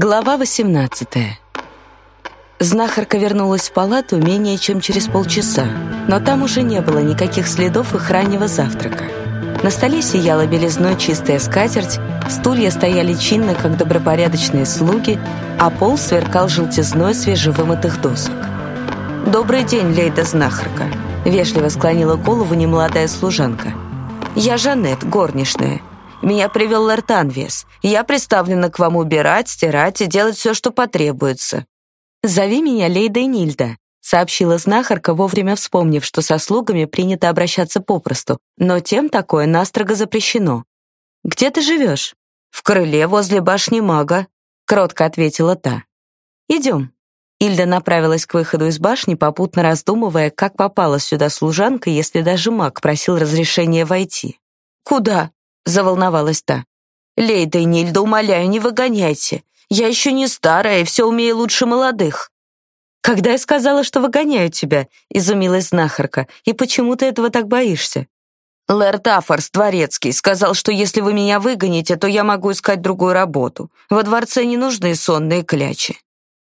Глава 18 Знахарка вернулась в палату менее чем через полчаса, но там уже не было никаких следов их раннего завтрака. На столе сияла белизной чистая скатерть, стулья стояли чинно, как добропорядочные слуги, а пол сверкал желтизной свежевымытых досок. «Добрый день, лейда знахарка», — вежливо склонила голову немолодая служанка. «Я Жанет, горничная. Меня привел лэрд Анвес. Я представлена к вам убирать, стирать и делать все, что потребуется. Зови меня Лейда Нильда, сообщила знахарка, вовремя вспомнив, что со слугами принято обращаться попросту, но тем такое настрого запрещено. «Где ты живешь?» «В крыле возле башни мага», — кротко ответила та. «Идем». Ильда направилась к выходу из башни, попутно раздумывая, как попала сюда служанка, если даже маг просил разрешения войти. «Куда?» Заволновалась та. «Лейда и Нильда, умоляю, не выгоняйте. Я еще не старая и все умею лучше молодых». «Когда я сказала, что выгоняю тебя?» — изумилась знахарка. «И почему ты этого так боишься?» «Лэрд Афорс, дворецкий, сказал, что если вы меня выгоните, то я могу искать другую работу. Во дворце не нужны сонные клячи».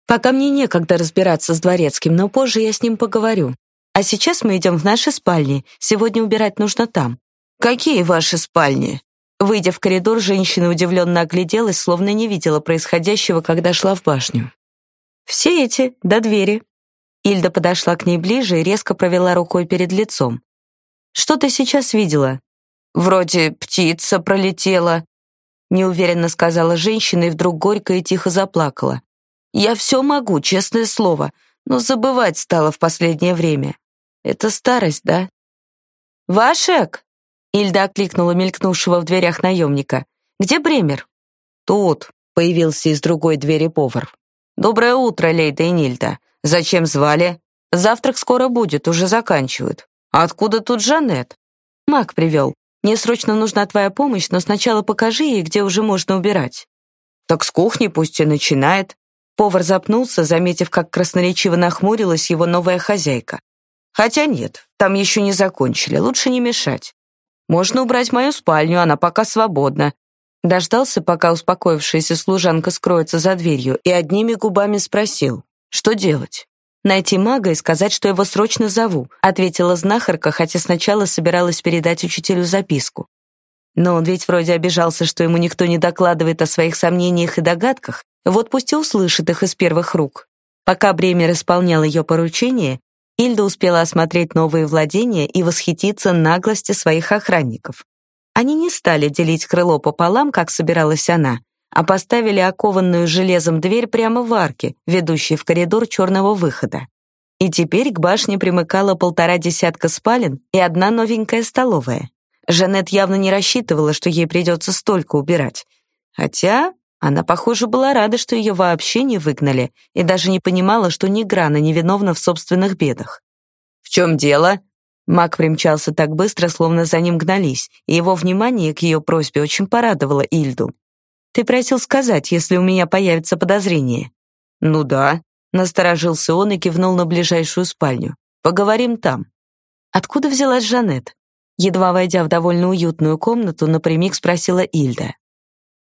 «Пока мне некогда разбираться с дворецким, но позже я с ним поговорю. А сейчас мы идем в наши спальни. Сегодня убирать нужно там». «Какие ваши спальни?» Выйдя в коридор, женщина удивленно огляделась, словно не видела происходящего, когда шла в башню. «Все эти, до двери». Ильда подошла к ней ближе и резко провела рукой перед лицом. «Что ты сейчас видела?» «Вроде птица пролетела», — неуверенно сказала женщина и вдруг горько и тихо заплакала. «Я все могу, честное слово, но забывать стала в последнее время. Это старость, да?» «Вашек!» Ильда окликнула мелькнувшего в дверях наемника. «Где Бремер?» «Тут», — появился из другой двери повар. «Доброе утро, Лейда и Нильда. Зачем звали? Завтрак скоро будет, уже заканчивают. А откуда тут Жанет?» «Маг привел. Мне срочно нужна твоя помощь, но сначала покажи ей, где уже можно убирать». «Так с кухни пусть и начинает». Повар запнулся, заметив, как красноречиво нахмурилась его новая хозяйка. «Хотя нет, там еще не закончили, лучше не мешать. Можно убрать мою спальню, она пока свободна». Дождался, пока успокоившаяся служанка скроется за дверью, и одними губами спросил, что делать. «Найти мага и сказать, что его срочно зову», ответила знахарка, хотя сначала собиралась передать учителю записку. Но он ведь вроде обижался, что ему никто не докладывает о своих сомнениях и догадках, вот пусть и услышит их из первых рук. Пока Бремер исполнял ее поручение, Ильда успела осмотреть новые владения и восхититься наглости своих охранников. Они не стали делить крыло пополам, как собиралась она, а поставили окованную железом дверь прямо в арке, ведущей в коридор черного выхода. И теперь к башне примыкало полтора десятка спален и одна новенькая столовая. Жанет явно не рассчитывала, что ей придется столько убирать. Хотя она, похоже, была рада, что ее вообще не выгнали, и даже не понимала, что ни грана не виновна в собственных бедах. «В чем дело?» Мак примчался так быстро, словно за ним гнались, и его внимание к ее просьбе очень порадовало Ильду. «Ты просил сказать, если у меня появится подозрение». «Ну да», — насторожился он и кивнул на ближайшую спальню. «Поговорим там». Откуда взялась Жанет? Едва войдя в довольно уютную комнату, напрямик спросила Ильда.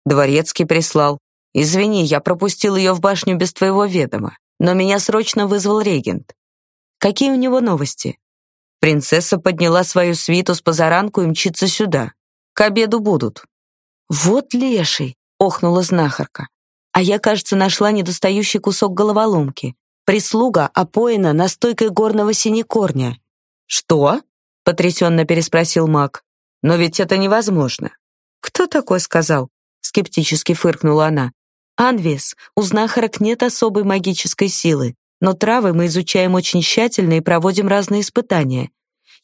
Дворецкий прислал. Извини, я пропустил ее в башню без твоего ведома, но меня срочно вызвал регент. Какие у него новости? Принцесса подняла свою свиту с позаранку и мчится сюда. К обеду будут. Вот леший, охнула знахарка. А я, кажется, нашла недостающий кусок головоломки. Прислуга опоена настойкой горного синекорня. Что? потрясенно переспросил маг. Но ведь это невозможно. Кто такой сказал? Скептически фыркнула она. Анвес, у знахарок нет особой магической силы, но травы мы изучаем очень тщательно и проводим разные испытания.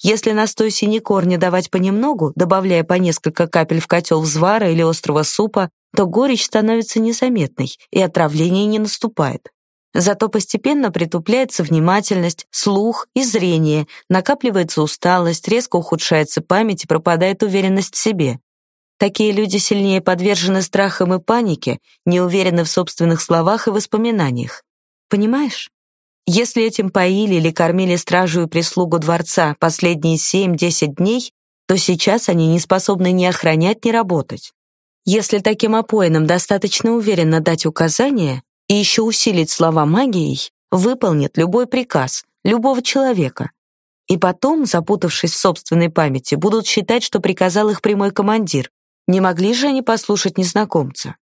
Если настой синекорня давать понемногу, добавляя по несколько капель в котел взвара или острого супа, то горечь становится незаметной, и отравление не наступает. Зато постепенно притупляется внимательность, слух и зрение, накапливается усталость, резко ухудшается память и пропадает уверенность в себе. Такие люди сильнее подвержены страхам и панике, не уверены в собственных словах и воспоминаниях. Понимаешь? Если этим поили или кормили стражу и прислугу дворца последние 7-10 дней, то сейчас они не способны ни охранять, ни работать. Если таким опоенным достаточно уверенно дать указания и еще усилить слова магией, выполнит любой приказ, любого человека. И потом, запутавшись в собственной памяти, будут считать, что приказал их прямой командир. Не могли же они послушать незнакомца?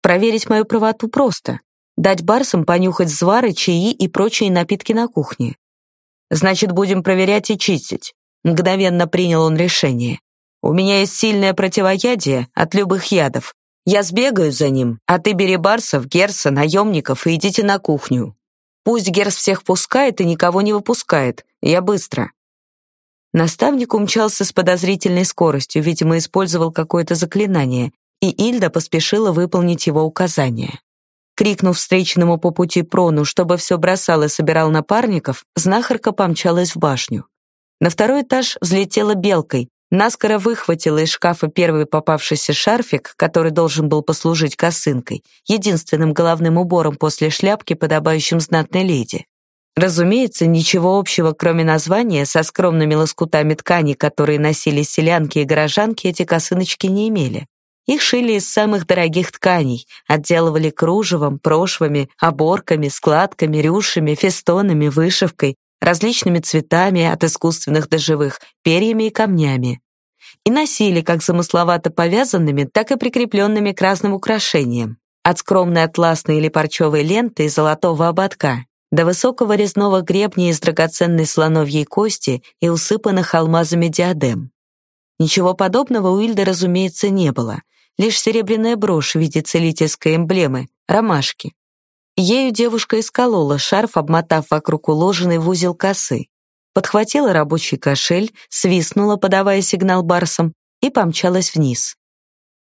Проверить мою правоту просто. Дать барсам понюхать звары, чаи и прочие напитки на кухне. Значит, будем проверять и чистить. Мгновенно принял он решение. У меня есть сильное противоядие от любых ядов. Я сбегаю за ним, а ты бери барсов, герса, наемников и идите на кухню. Пусть герс всех пускает и никого не выпускает. Я быстро». Наставник умчался с подозрительной скоростью, видимо, использовал какое-то заклинание, и Ильда поспешила выполнить его указания. Крикнув встречному по пути Прону, чтобы все бросал и собирал напарников, знахарка помчалась в башню. На второй этаж взлетела белкой, наскоро выхватила из шкафа первый попавшийся шарфик, который должен был послужить косынкой, единственным головным убором после шляпки, подобающим знатной леди. Разумеется, ничего общего, кроме названия, со скромными лоскутами ткани, которые носили селянки и горожанки, эти косыночки не имели. Их шили из самых дорогих тканей, отделывали кружевом, прошвами, оборками, складками, рюшами, фестонами, вышивкой, различными цветами от искусственных до живых, перьями и камнями. И носили как замысловато повязанными, так и прикрепленными к разным украшениям. От скромной атласной или парчевой ленты и золотого ободка до высокого резного гребня из драгоценной слоновьей кости и усыпанных алмазами диадем. Ничего подобного у Ильды, разумеется, не было, лишь серебряная брошь в виде целительской эмблемы — ромашки. Ею девушка исколола шарф, обмотав вокруг уложенный в узел косы, подхватила рабочий кошель, свистнула, подавая сигнал барсам, и помчалась вниз.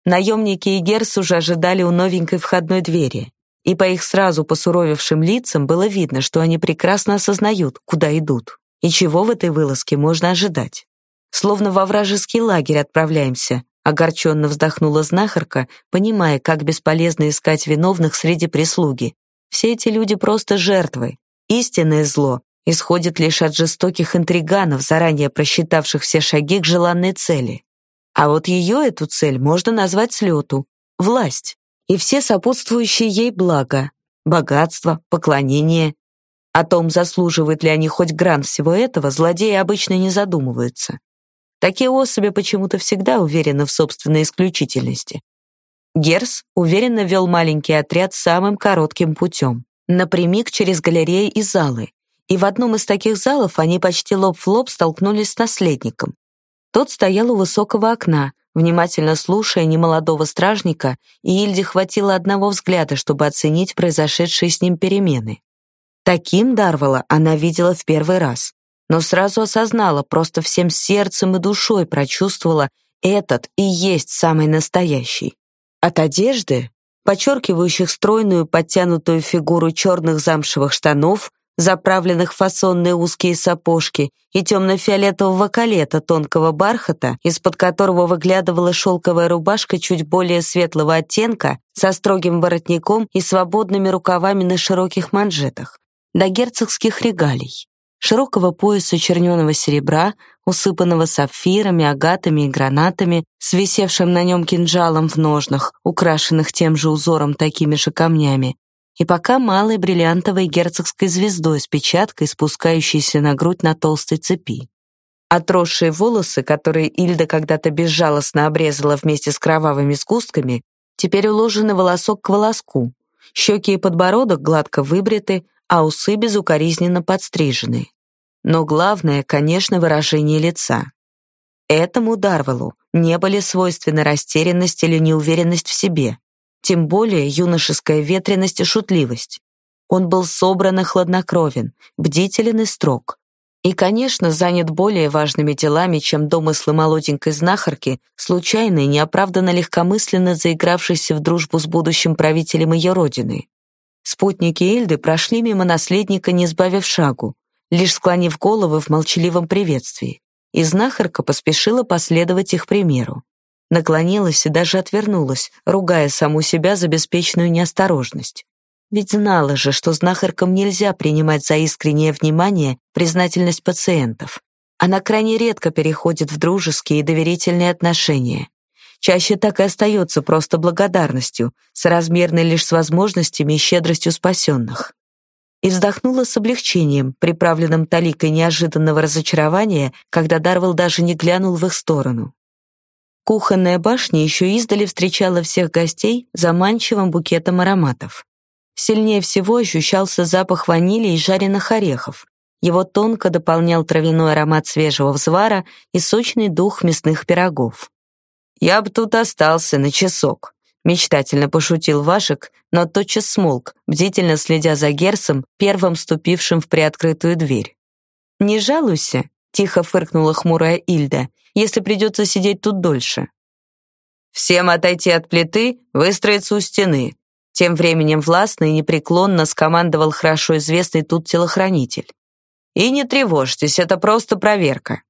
Наемники и Герс уже ожидали у новенькой входной двери и по их сразу посуровевшим лицам было видно, что они прекрасно осознают, куда идут и чего в этой вылазке можно ожидать. Словно во вражеский лагерь отправляемся, огорченно вздохнула знахарка, понимая, как бесполезно искать виновных среди прислуги. Все эти люди просто жертвы. Истинное зло исходит лишь от жестоких интриганов, заранее просчитавших все шаги к желанной цели. А вот ее эту цель можно назвать слету — власть и все сопутствующие ей блага, богатство, поклонение. О том, заслуживают ли они хоть грант всего этого, злодеи обычно не задумываются. Такие особи почему-то всегда уверены в собственной исключительности. Герс уверенно вел маленький отряд самым коротким путем, напрямик через галереи и залы. И в одном из таких залов они почти лоб в лоб столкнулись с наследником. Тот стоял у высокого окна, Внимательно слушая немолодого стражника, Ильде хватило одного взгляда, чтобы оценить произошедшие с ним перемены. Таким Дарвала она видела в первый раз, но сразу осознала, просто всем сердцем и душой прочувствовала, этот и есть самый настоящий. От одежды, подчеркивающих стройную подтянутую фигуру черных замшевых штанов, заправленных в фасонные узкие сапожки, и темно-фиолетового калета тонкого бархата, из-под которого выглядывала шелковая рубашка чуть более светлого оттенка со строгим воротником и свободными рукавами на широких манжетах, до герцогских регалий, широкого пояса черненого серебра, усыпанного сапфирами, агатами и гранатами, с на нем кинжалом в ножнах, украшенных тем же узором такими же камнями, и пока малой бриллиантовой герцогской звездой с печаткой, спускающейся на грудь на толстой цепи. Отросшие волосы, которые Ильда когда-то безжалостно обрезала вместе с кровавыми сгустками, теперь уложены волосок к волоску. Щеки и подбородок гладко выбриты, а усы безукоризненно подстрижены. Но главное, конечно, выражение лица. Этому Дарвелу не были свойственны растерянность или неуверенность в себе тем более юношеская ветренность и шутливость. Он был собран и хладнокровен, бдителен и строг. И, конечно, занят более важными делами, чем домыслы молоденькой знахарки, случайно и неоправданно легкомысленно заигравшейся в дружбу с будущим правителем ее родины. Спутники Эльды прошли мимо наследника, не сбавив шагу, лишь склонив головы в молчаливом приветствии, и знахарка поспешила последовать их примеру наклонилась и даже отвернулась, ругая саму себя за беспечную неосторожность. Ведь знала же, что знахаркам нельзя принимать за искреннее внимание признательность пациентов. Она крайне редко переходит в дружеские и доверительные отношения. чаще так и остается просто благодарностью, соразмерной лишь с возможностями и щедростью спасенных. И вздохнула с облегчением, приправленным таликой неожиданного разочарования, когда Дарвелл даже не глянул в их сторону. Кухонная башня еще издали встречала всех гостей заманчивым букетом ароматов. Сильнее всего ощущался запах ванили и жареных орехов. Его тонко дополнял травяной аромат свежего взвара и сочный дух мясных пирогов. «Я бы тут остался на часок», — мечтательно пошутил Вашек, но тотчас смолк, бдительно следя за Герсом, первым ступившим в приоткрытую дверь. «Не жалуйся», — тихо фыркнула хмурая Ильда, «если придется сидеть тут дольше». «Всем отойти от плиты, выстроиться у стены», тем временем властно и непреклонно скомандовал хорошо известный тут телохранитель. «И не тревожьтесь, это просто проверка».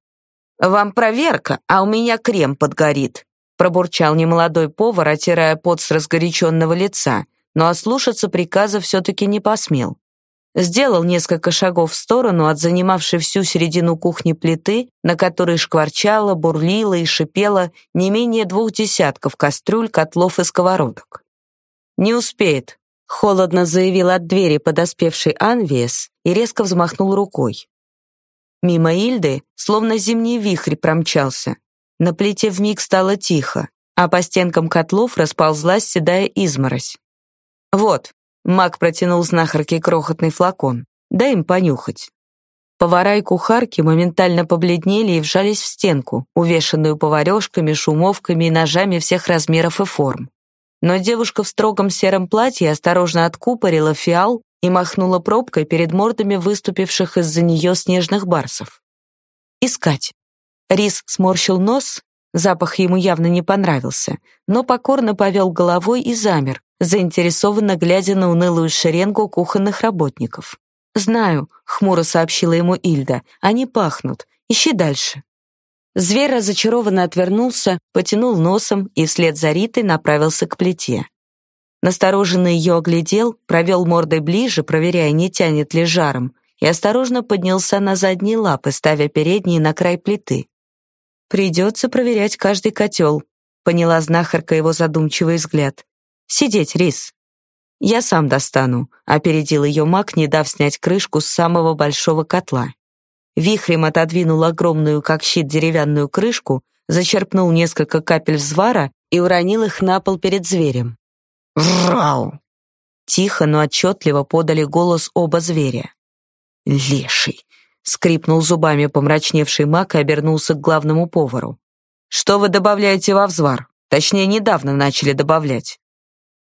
«Вам проверка, а у меня крем подгорит», пробурчал немолодой повар, отирая пот с разгоряченного лица, но ослушаться приказа все-таки не посмел. Сделал несколько шагов в сторону от занимавшей всю середину кухни плиты, на которой шкварчало, бурлило и шипело не менее двух десятков кастрюль, котлов и сковородок. «Не успеет», — холодно заявил от двери подоспевший Анвиес и резко взмахнул рукой. Мимо Ильды, словно зимний вихрь промчался. На плите вмиг стало тихо, а по стенкам котлов расползлась седая изморозь. «Вот», — маг протянул знахарке крохотный флакон, «дай им понюхать». Повара и кухарки моментально побледнели и вжались в стенку, увешанную поварёшками, шумовками и ножами всех размеров и форм но девушка в строгом сером платье осторожно откупорила фиал и махнула пробкой перед мордами выступивших из-за нее снежных барсов. «Искать». Рис сморщил нос, запах ему явно не понравился, но покорно повел головой и замер, заинтересованно глядя на унылую шеренгу кухонных работников. «Знаю», — хмуро сообщила ему Ильда, — «они пахнут. Ищи дальше». Зверь разочарованно отвернулся, потянул носом и вслед за Ритой направился к плите. Настороженно ее оглядел, провел мордой ближе, проверяя, не тянет ли жаром, и осторожно поднялся на задние лапы, ставя передние на край плиты. «Придется проверять каждый котел», — поняла знахарка его задумчивый взгляд. «Сидеть, Рис». «Я сам достану», — опередил ее маг, не дав снять крышку с самого большого котла вихрем отодвинул огромную, как щит, деревянную крышку, зачерпнул несколько капель взвара и уронил их на пол перед зверем. «Врау!» Тихо, но отчетливо подали голос оба зверя. «Леший!» — скрипнул зубами помрачневший маг и обернулся к главному повару. «Что вы добавляете во взвар? Точнее, недавно начали добавлять».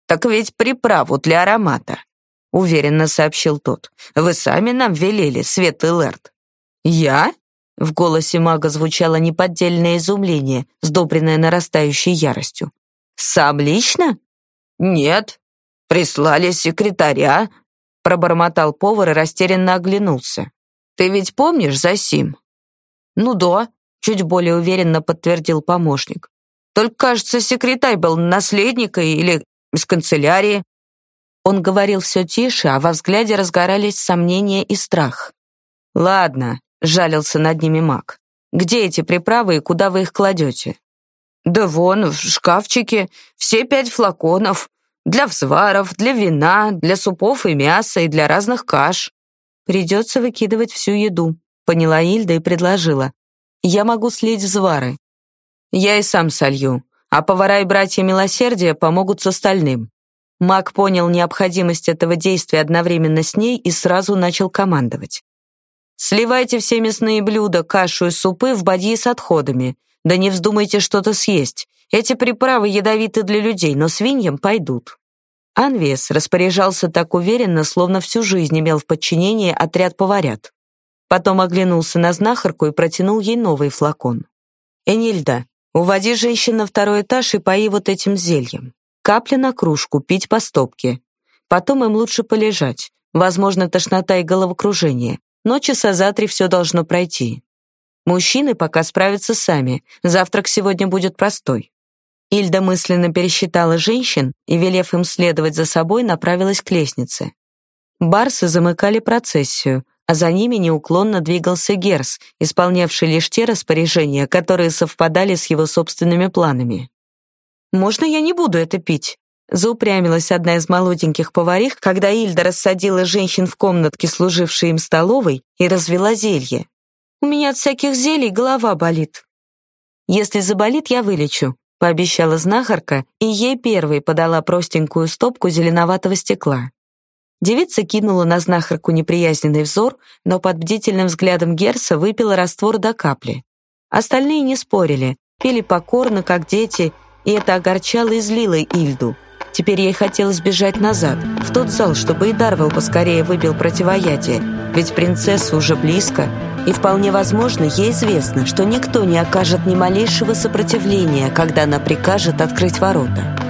«Так ведь приправу для аромата», — уверенно сообщил тот. «Вы сами нам велели, Свет Лэрд». «Я?» В голосе мага звучало неподдельное изумление, сдобренное нарастающей яростью. «Сам лично?» «Нет. Прислали секретаря», — пробормотал повар и растерянно оглянулся. «Ты ведь помнишь Засим?» «Ну да», — чуть более уверенно подтвердил помощник. «Только, кажется, секретарь был наследника или из канцелярии». Он говорил все тише, а во взгляде разгорались сомнения и страх. «Ладно, жалился над ними маг. Где эти приправы и куда вы их кладете? Да вон, в шкафчике, все пять флаконов. Для взваров, для вина, для супов и мяса и для разных каш. Придется выкидывать всю еду, поняла Ильда и предложила. Я могу слить взвары. Я и сам солью, а повара и братья милосердия помогут с остальным. Маг понял необходимость этого действия одновременно с ней и сразу начал командовать. Сливайте все мясные блюда, кашу и супы в бадьи с отходами. Да не вздумайте что-то съесть. Эти приправы ядовиты для людей, но свиньям пойдут. Анвес распоряжался так уверенно, словно всю жизнь имел в подчинении отряд поварят. Потом оглянулся на знахарку и протянул ей новый флакон. «Энильда, уводи женщин на второй этаж и пои вот этим зельем. Капля на кружку, пить по стопке. Потом им лучше полежать. Возможно, тошнота и головокружение но часа за три все должно пройти. Мужчины пока справятся сами, завтрак сегодня будет простой. Ильда мысленно пересчитала женщин и, велев им следовать за собой, направилась к лестнице. Барсы замыкали процессию, а за ними неуклонно двигался Герс, исполнявший лишь те распоряжения, которые совпадали с его собственными планами. «Можно я не буду это пить?» Заупрямилась одна из молоденьких поварих, когда Ильда рассадила женщин в комнатке, служившей им столовой, и развела зелье. «У меня от всяких зелий голова болит». «Если заболит, я вылечу», — пообещала знахарка, и ей первой подала простенькую стопку зеленоватого стекла. Девица кинула на знахарку неприязненный взор, но под бдительным взглядом Герса выпила раствор до капли. Остальные не спорили, пили покорно, как дети, и это огорчало и злило Ильду. Теперь ей хотелось бежать назад, в тот зал, чтобы и Дарвелл поскорее выбил противоядие, ведь принцесса уже близко, и вполне возможно, ей известно, что никто не окажет ни малейшего сопротивления, когда она прикажет открыть ворота.